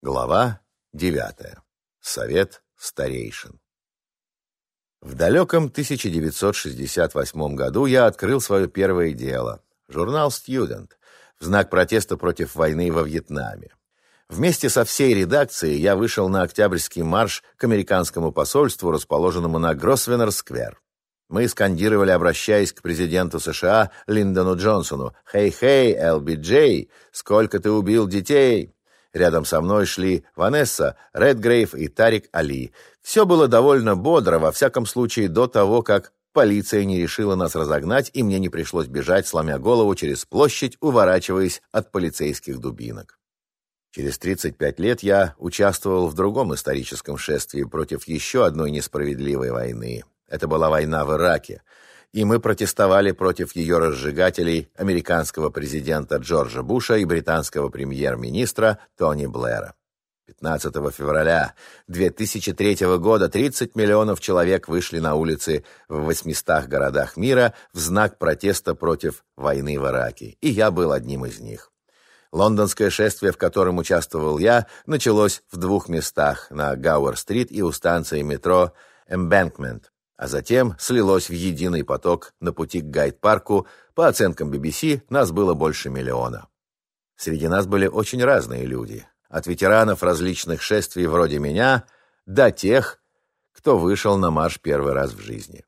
Глава девятая. Совет старейшин. В далеком 1968 году я открыл свое первое дело – журнал «Студент» в знак протеста против войны во Вьетнаме. Вместе со всей редакцией я вышел на Октябрьский марш к американскому посольству, расположенному на Гросвеннер-сквер. Мы скандировали, обращаясь к президенту США Линдону Джонсону «Хей-хей, ЛБ сколько ты убил детей?» Рядом со мной шли Ванесса, Редгрейв и Тарик Али. Все было довольно бодро, во всяком случае, до того, как полиция не решила нас разогнать, и мне не пришлось бежать, сломя голову через площадь, уворачиваясь от полицейских дубинок. Через 35 лет я участвовал в другом историческом шествии против еще одной несправедливой войны. Это была война в Ираке и мы протестовали против ее разжигателей американского президента Джорджа Буша и британского премьер-министра Тони Блэра. 15 февраля 2003 года 30 миллионов человек вышли на улицы в 800 городах мира в знак протеста против войны в Ираке, и я был одним из них. Лондонское шествие, в котором участвовал я, началось в двух местах, на Гауэр-стрит и у станции метро «Эмбэнкмент», а затем слилось в единый поток на пути к Гайд-парку. По оценкам BBC, нас было больше миллиона. Среди нас были очень разные люди, от ветеранов различных шествий вроде меня до тех, кто вышел на марш первый раз в жизни.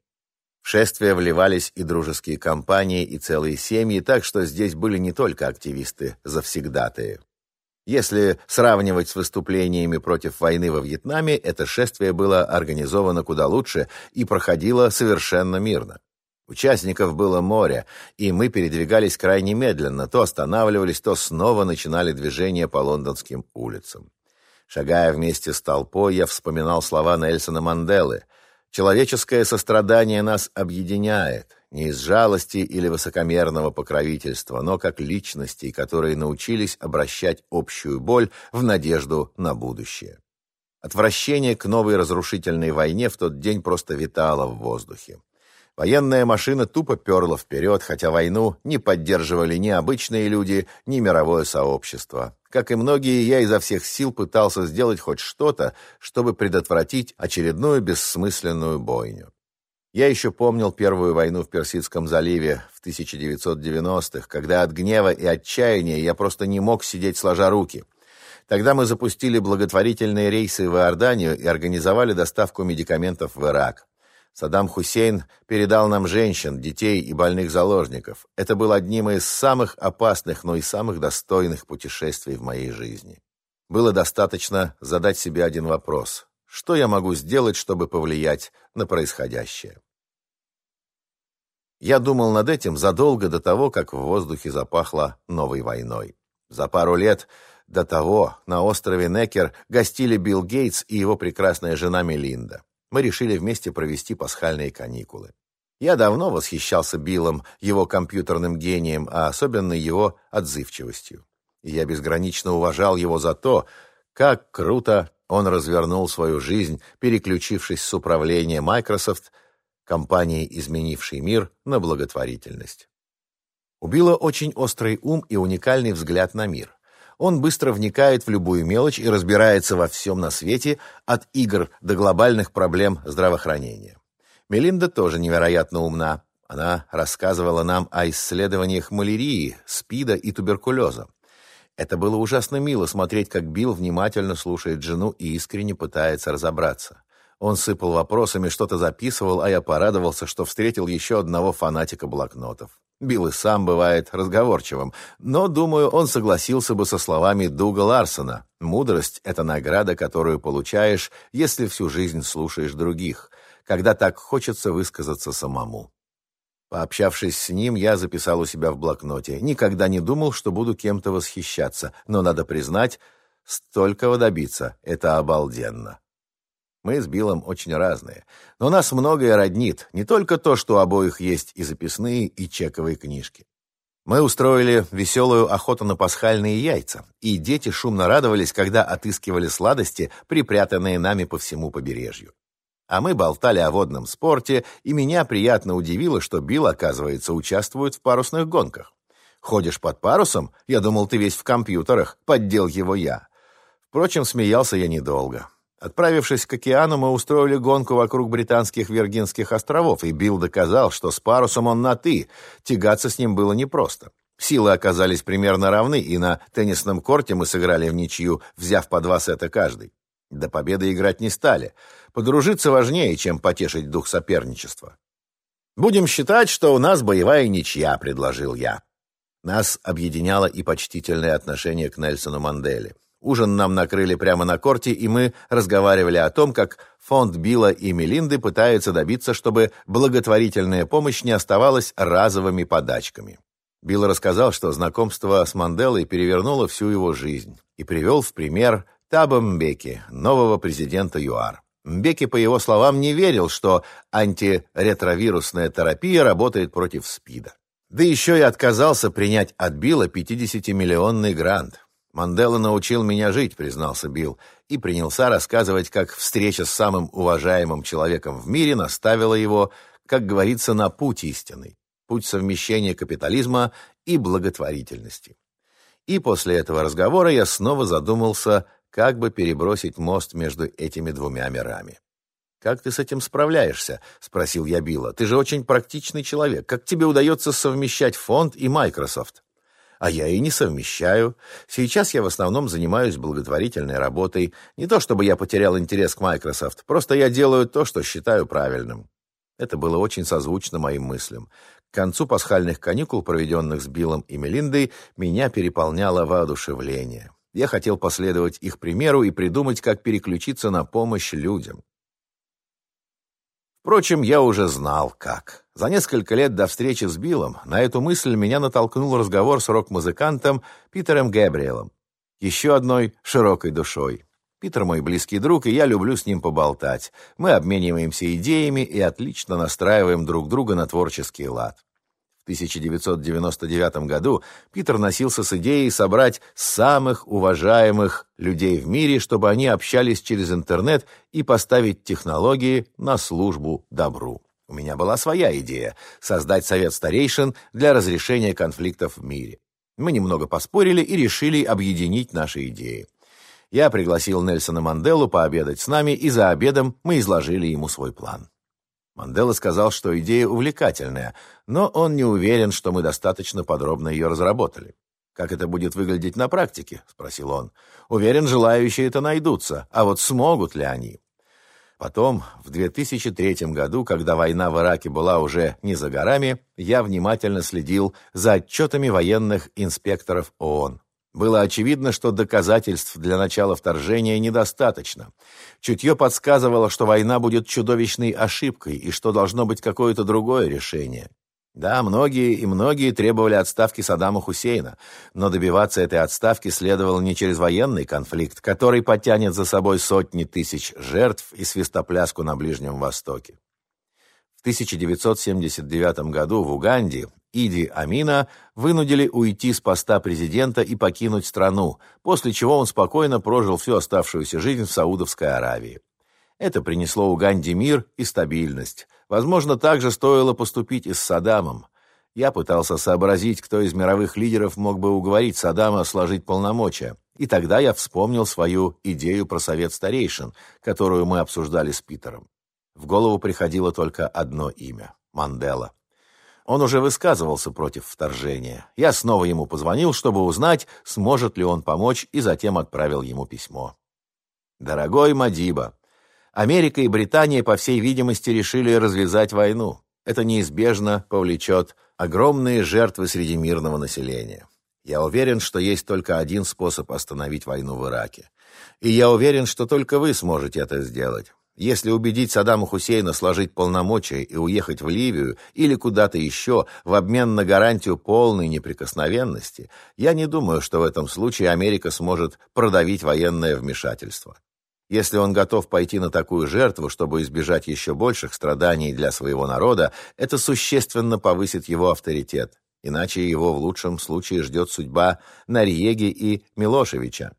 В шествие вливались и дружеские компании, и целые семьи, так что здесь были не только активисты-завсегдатые. Если сравнивать с выступлениями против войны во Вьетнаме, это шествие было организовано куда лучше и проходило совершенно мирно. Участников было море, и мы передвигались крайне медленно, то останавливались, то снова начинали движение по лондонским улицам. Шагая вместе с толпой, я вспоминал слова Нельсона Манделы. «Человеческое сострадание нас объединяет не из жалости или высокомерного покровительства, но как личностей, которые научились обращать общую боль в надежду на будущее. Отвращение к новой разрушительной войне в тот день просто витало в воздухе. Военная машина тупо перла вперед, хотя войну не поддерживали ни обычные люди, ни мировое сообщество. Как и многие, я изо всех сил пытался сделать хоть что-то, чтобы предотвратить очередную бессмысленную бойню. Я еще помнил первую войну в Персидском заливе в 1990-х, когда от гнева и отчаяния я просто не мог сидеть сложа руки. Тогда мы запустили благотворительные рейсы в Иорданию и организовали доставку медикаментов в Ирак. Саддам Хусейн передал нам женщин, детей и больных заложников. Это было одним из самых опасных, но и самых достойных путешествий в моей жизни. Было достаточно задать себе один вопрос. Что я могу сделать, чтобы повлиять на происходящее? Я думал над этим задолго до того, как в воздухе запахло новой войной. За пару лет до того на острове Некер гостили Билл Гейтс и его прекрасная жена Мелинда. Мы решили вместе провести пасхальные каникулы. Я давно восхищался Биллом, его компьютерным гением, а особенно его отзывчивостью. И я безгранично уважал его за то, как круто он развернул свою жизнь, переключившись с управления Microsoft, компанией, изменившей мир, на благотворительность. У Билла очень острый ум и уникальный взгляд на мир. Он быстро вникает в любую мелочь и разбирается во всем на свете, от игр до глобальных проблем здравоохранения. Мелинда тоже невероятно умна. Она рассказывала нам о исследованиях малярии, СПИДа и туберкулеза. Это было ужасно мило смотреть, как Билл внимательно слушает жену и искренне пытается разобраться. Он сыпал вопросами, что-то записывал, а я порадовался, что встретил еще одного фанатика блокнотов. Билл и сам бывает разговорчивым, но, думаю, он согласился бы со словами Дуга Ларсона. «Мудрость — это награда, которую получаешь, если всю жизнь слушаешь других, когда так хочется высказаться самому». Пообщавшись с ним, я записал у себя в блокноте. Никогда не думал, что буду кем-то восхищаться, но, надо признать, столького добиться — это обалденно. Мы с Биллом очень разные, но нас многое роднит, не только то, что у обоих есть и записные, и чековые книжки. Мы устроили веселую охоту на пасхальные яйца, и дети шумно радовались, когда отыскивали сладости, припрятанные нами по всему побережью. А мы болтали о водном спорте, и меня приятно удивило, что Билл, оказывается, участвует в парусных гонках. «Ходишь под парусом? Я думал, ты весь в компьютерах», — поддел его я. Впрочем, смеялся я недолго. Отправившись к океану, мы устроили гонку вокруг британских Виргинских островов, и Билл доказал, что с парусом он на «ты». Тягаться с ним было непросто. Силы оказались примерно равны, и на теннисном корте мы сыграли в ничью, взяв по два сета каждый. До победы играть не стали. Подружиться важнее, чем потешить дух соперничества. «Будем считать, что у нас боевая ничья», — предложил я. Нас объединяло и почтительное отношение к Нельсону Манделе. Ужин нам накрыли прямо на корте, и мы разговаривали о том, как фонд Билла и Мелинды пытается добиться, чтобы благотворительная помощь не оставалась разовыми подачками. Билл рассказал, что знакомство с Манделой перевернуло всю его жизнь и привел в пример Таба Мбеки, нового президента ЮАР. Мбеки, по его словам, не верил, что антиретровирусная терапия работает против СПИДа. Да еще и отказался принять от Билла 50-миллионный грант. «Мандела научил меня жить», — признался Билл, и принялся рассказывать, как встреча с самым уважаемым человеком в мире наставила его, как говорится, на путь истинный, путь совмещения капитализма и благотворительности. И после этого разговора я снова задумался, как бы перебросить мост между этими двумя мирами. «Как ты с этим справляешься?» — спросил я Билла. «Ты же очень практичный человек. Как тебе удается совмещать фонд и Microsoft?» А я и не совмещаю. Сейчас я в основном занимаюсь благотворительной работой. Не то чтобы я потерял интерес к Microsoft, просто я делаю то, что считаю правильным. Это было очень созвучно моим мыслям. К концу пасхальных каникул, проведенных с Биллом и Мелиндой, меня переполняло воодушевление. Я хотел последовать их примеру и придумать, как переключиться на помощь людям. Впрочем, я уже знал, как. За несколько лет до встречи с Биллом на эту мысль меня натолкнул разговор с рок-музыкантом Питером Гэбриэлом, еще одной широкой душой. Питер мой близкий друг, и я люблю с ним поболтать. Мы обмениваемся идеями и отлично настраиваем друг друга на творческий лад. В 1999 году Питер носился с идеей собрать самых уважаемых людей в мире, чтобы они общались через интернет и поставить технологии на службу добру. У меня была своя идея – создать совет старейшин для разрешения конфликтов в мире. Мы немного поспорили и решили объединить наши идеи. Я пригласил Нельсона Манделу пообедать с нами, и за обедом мы изложили ему свой план. Мандела сказал, что идея увлекательная, но он не уверен, что мы достаточно подробно ее разработали. «Как это будет выглядеть на практике?» — спросил он. «Уверен, желающие это найдутся, а вот смогут ли они?» Потом, в 2003 году, когда война в Ираке была уже не за горами, я внимательно следил за отчетами военных инспекторов ООН. Было очевидно, что доказательств для начала вторжения недостаточно. Чутье подсказывало, что война будет чудовищной ошибкой и что должно быть какое-то другое решение. Да, многие и многие требовали отставки Саддама Хусейна, но добиваться этой отставки следовало не через военный конфликт, который потянет за собой сотни тысяч жертв и свистопляску на Ближнем Востоке. В 1979 году в Уганде Иди Амина вынудили уйти с поста президента и покинуть страну, после чего он спокойно прожил всю оставшуюся жизнь в Саудовской Аравии. Это принесло Уганде мир и стабильность. Возможно, также стоило поступить и с Саддамом. Я пытался сообразить, кто из мировых лидеров мог бы уговорить Саддама сложить полномочия. И тогда я вспомнил свою идею про совет старейшин, которую мы обсуждали с Питером. В голову приходило только одно имя — Мандела. Он уже высказывался против вторжения. Я снова ему позвонил, чтобы узнать, сможет ли он помочь, и затем отправил ему письмо. «Дорогой Мадиба, Америка и Британия, по всей видимости, решили развязать войну. Это неизбежно повлечет огромные жертвы среди мирного населения. Я уверен, что есть только один способ остановить войну в Ираке. И я уверен, что только вы сможете это сделать. Если убедить Саддама Хусейна сложить полномочия и уехать в Ливию или куда-то еще в обмен на гарантию полной неприкосновенности, я не думаю, что в этом случае Америка сможет продавить военное вмешательство. Если он готов пойти на такую жертву, чтобы избежать еще больших страданий для своего народа, это существенно повысит его авторитет. Иначе его в лучшем случае ждет судьба Нарьеги и Милошевича.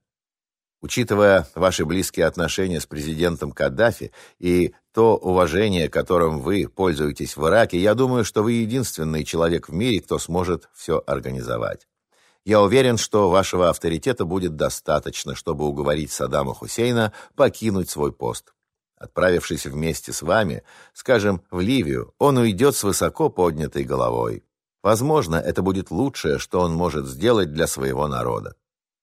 Учитывая ваши близкие отношения с президентом Каддафи и то уважение, которым вы пользуетесь в Ираке, я думаю, что вы единственный человек в мире, кто сможет все организовать. Я уверен, что вашего авторитета будет достаточно, чтобы уговорить Саддама Хусейна покинуть свой пост. Отправившись вместе с вами, скажем, в Ливию, он уйдет с высоко поднятой головой. Возможно, это будет лучшее, что он может сделать для своего народа.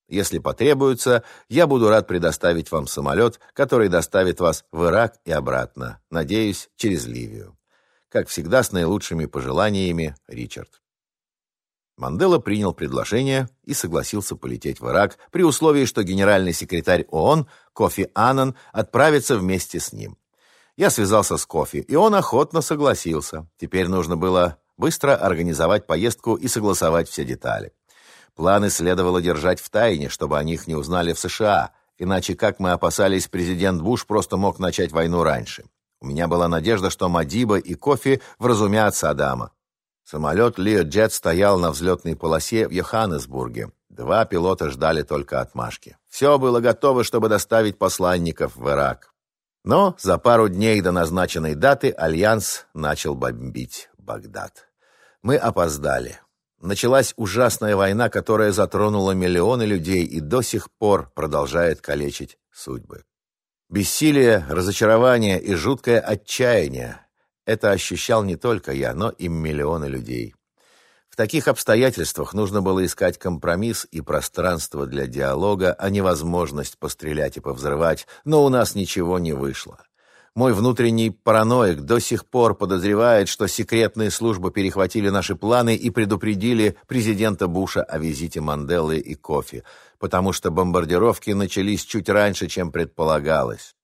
Если потребуется, я буду рад предоставить вам самолет, который доставит вас в Ирак и обратно, надеюсь, через Ливию. Как всегда, с наилучшими пожеланиями, Ричард. Мандела принял предложение и согласился полететь в Ирак при условии, что генеральный секретарь ООН Кофи Аннан отправится вместе с ним. Я связался с Кофи, и он охотно согласился. Теперь нужно было быстро организовать поездку и согласовать все детали. Планы следовало держать в тайне, чтобы о них не узнали в США, иначе, как мы опасались, президент Буш просто мог начать войну раньше. У меня была надежда, что Мадиба и Кофи вразумят Саддама. Самолет Learjet стоял на взлетной полосе в Йоханнесбурге. Два пилота ждали только отмашки. Все было готово, чтобы доставить посланников в Ирак. Но за пару дней до назначенной даты Альянс начал бомбить Багдад. Мы опоздали. Началась ужасная война, которая затронула миллионы людей и до сих пор продолжает калечить судьбы. Бессилие, разочарование и жуткое отчаяние – это ощущал не только я, но и миллионы людей. В таких обстоятельствах нужно было искать компромисс и пространство для диалога, а не возможность пострелять и повзрывать, но у нас ничего не вышло. Мой внутренний параноик до сих пор подозревает, что секретные службы перехватили наши планы и предупредили президента Буша о визите Манделы и Кофи, потому что бомбардировки начались чуть раньше, чем предполагалось.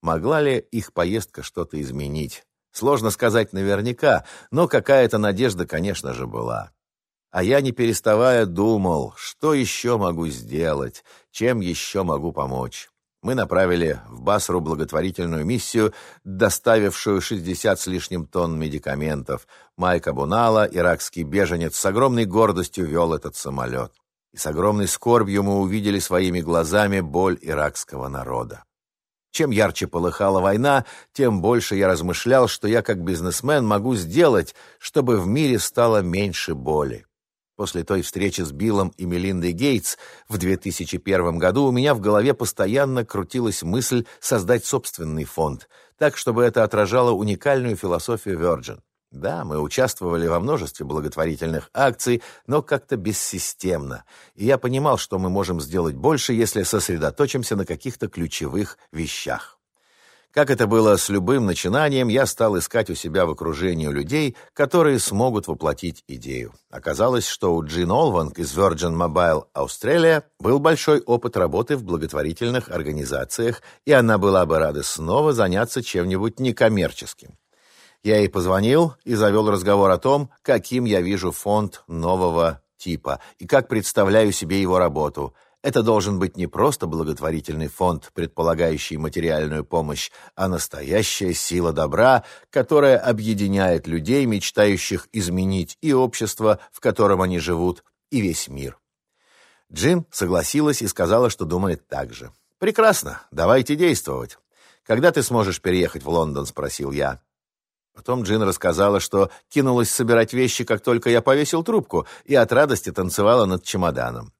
Могла ли их поездка что-то изменить? Сложно сказать наверняка, но какая-то надежда, конечно же, была. А я, не переставая, думал, что еще могу сделать, чем еще могу помочь мы направили в Басру благотворительную миссию, доставившую 60 с лишним тонн медикаментов. Майк Абунала, иракский беженец, с огромной гордостью вел этот самолет. И с огромной скорбью мы увидели своими глазами боль иракского народа. Чем ярче полыхала война, тем больше я размышлял, что я как бизнесмен могу сделать, чтобы в мире стало меньше боли. После той встречи с Биллом и Мелиндой Гейтс в 2001 году у меня в голове постоянно крутилась мысль создать собственный фонд, так, чтобы это отражало уникальную философию Virgin. Да, мы участвовали во множестве благотворительных акций, но как-то бессистемно. И я понимал, что мы можем сделать больше, если сосредоточимся на каких-то ключевых вещах. Как это было с любым начинанием, я стал искать у себя в окружении людей, которые смогут воплотить идею. Оказалось, что у Джин Олванг из Virgin Mobile Australia был большой опыт работы в благотворительных организациях, и она была бы рада снова заняться чем-нибудь некоммерческим. Я ей позвонил и завел разговор о том, каким я вижу фонд нового типа и как представляю себе его работу – это должен быть не просто благотворительный фонд, предполагающий материальную помощь, а настоящая сила добра, которая объединяет людей, мечтающих изменить и общество, в котором они живут, и весь мир. Джин согласилась и сказала, что думает так же. «Прекрасно, давайте действовать. Когда ты сможешь переехать в Лондон?» – спросил я. Потом Джин рассказала, что кинулась собирать вещи, как только я повесил трубку, и от радости танцевала над чемоданом.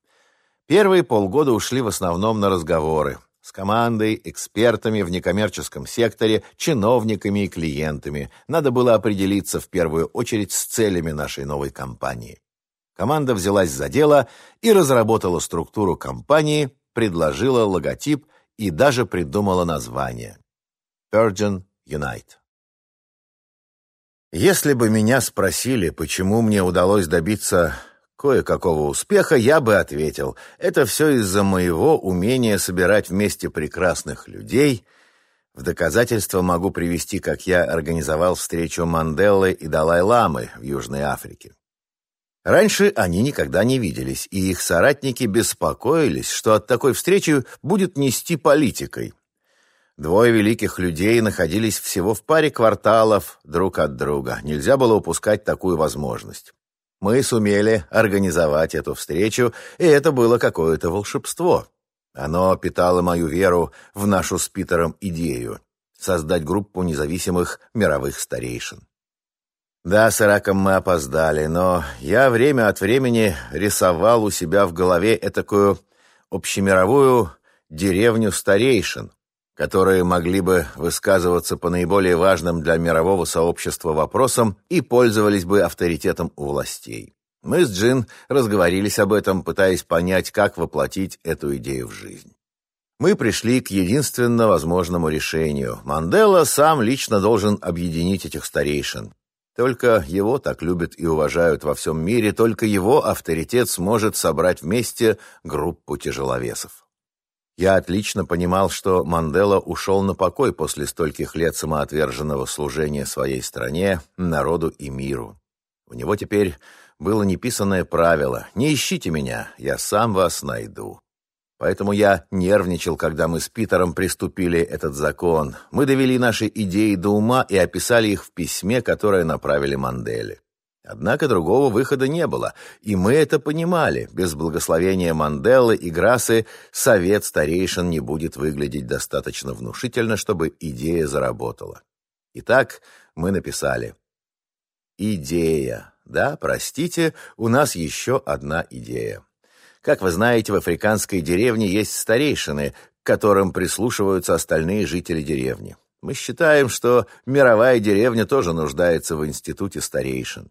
Первые полгода ушли в основном на разговоры с командой, экспертами в некоммерческом секторе, чиновниками и клиентами. Надо было определиться в первую очередь с целями нашей новой компании. Команда взялась за дело и разработала структуру компании, предложила логотип и даже придумала название. Virgin Unite. Если бы меня спросили, почему мне удалось добиться кое-какого успеха, я бы ответил, это все из-за моего умения собирать вместе прекрасных людей. В доказательство могу привести, как я организовал встречу Манделы и Далай-Ламы в Южной Африке. Раньше они никогда не виделись, и их соратники беспокоились, что от такой встречи будет нести политикой. Двое великих людей находились всего в паре кварталов друг от друга. Нельзя было упускать такую возможность. Мы сумели организовать эту встречу, и это было какое-то волшебство. Оно питало мою веру в нашу с Питером идею — создать группу независимых мировых старейшин. Да, с Ираком мы опоздали, но я время от времени рисовал у себя в голове этакую общемировую деревню старейшин, которые могли бы высказываться по наиболее важным для мирового сообщества вопросам и пользовались бы авторитетом у властей. Мы с Джин разговорились об этом, пытаясь понять, как воплотить эту идею в жизнь. Мы пришли к единственно возможному решению. Мандела сам лично должен объединить этих старейшин. Только его так любят и уважают во всем мире, только его авторитет сможет собрать вместе группу тяжеловесов. Я отлично понимал, что Мандела ушел на покой после стольких лет самоотверженного служения своей стране, народу и миру. У него теперь было неписанное правило «Не ищите меня, я сам вас найду». Поэтому я нервничал, когда мы с Питером приступили этот закон. Мы довели наши идеи до ума и описали их в письме, которое направили Манделе. Однако другого выхода не было, и мы это понимали. Без благословения Манделы и Грасы совет старейшин не будет выглядеть достаточно внушительно, чтобы идея заработала. Итак, мы написали. Идея. Да, простите, у нас еще одна идея. Как вы знаете, в африканской деревне есть старейшины, к которым прислушиваются остальные жители деревни. Мы считаем, что мировая деревня тоже нуждается в институте старейшин.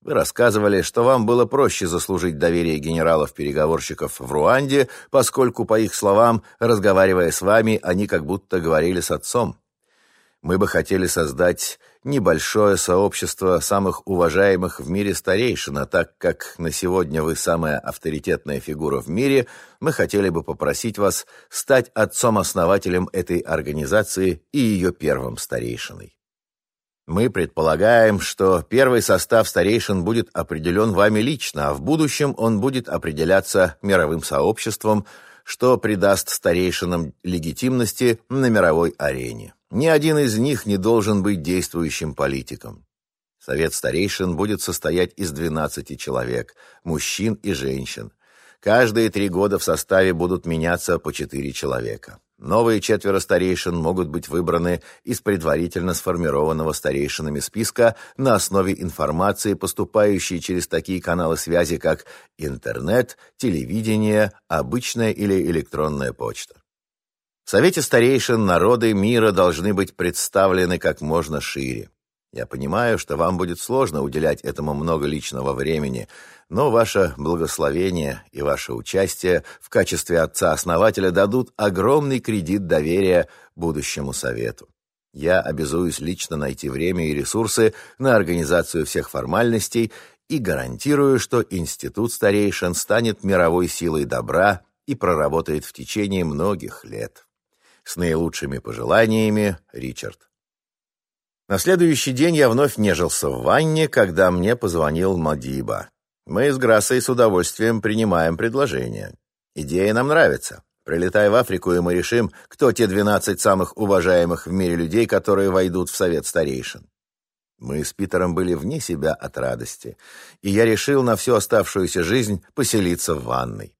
Вы рассказывали, что вам было проще заслужить доверие генералов-переговорщиков в Руанде, поскольку, по их словам, разговаривая с вами, они как будто говорили с отцом. Мы бы хотели создать небольшое сообщество самых уважаемых в мире старейшин, а так как на сегодня вы самая авторитетная фигура в мире, мы хотели бы попросить вас стать отцом-основателем этой организации и ее первым старейшиной. Мы предполагаем, что первый состав старейшин будет определен вами лично, а в будущем он будет определяться мировым сообществом, что придаст старейшинам легитимности на мировой арене. Ни один из них не должен быть действующим политиком. Совет старейшин будет состоять из 12 человек, мужчин и женщин. Каждые три года в составе будут меняться по четыре человека. Новые четверо старейшин могут быть выбраны из предварительно сформированного старейшинами списка на основе информации, поступающей через такие каналы связи, как интернет, телевидение, обычная или электронная почта. В Совете старейшин народы мира должны быть представлены как можно шире. Я понимаю, что вам будет сложно уделять этому много личного времени, но ваше благословение и ваше участие в качестве отца-основателя дадут огромный кредит доверия будущему совету. Я обязуюсь лично найти время и ресурсы на организацию всех формальностей и гарантирую, что Институт старейшин станет мировой силой добра и проработает в течение многих лет. С наилучшими пожеланиями, Ричард. На следующий день я вновь нежился в ванне, когда мне позвонил Мадиба. Мы с Грассой с удовольствием принимаем предложение. Идея нам нравится. Прилетай в Африку, и мы решим, кто те двенадцать самых уважаемых в мире людей, которые войдут в совет старейшин. Мы с Питером были вне себя от радости, и я решил на всю оставшуюся жизнь поселиться в ванной.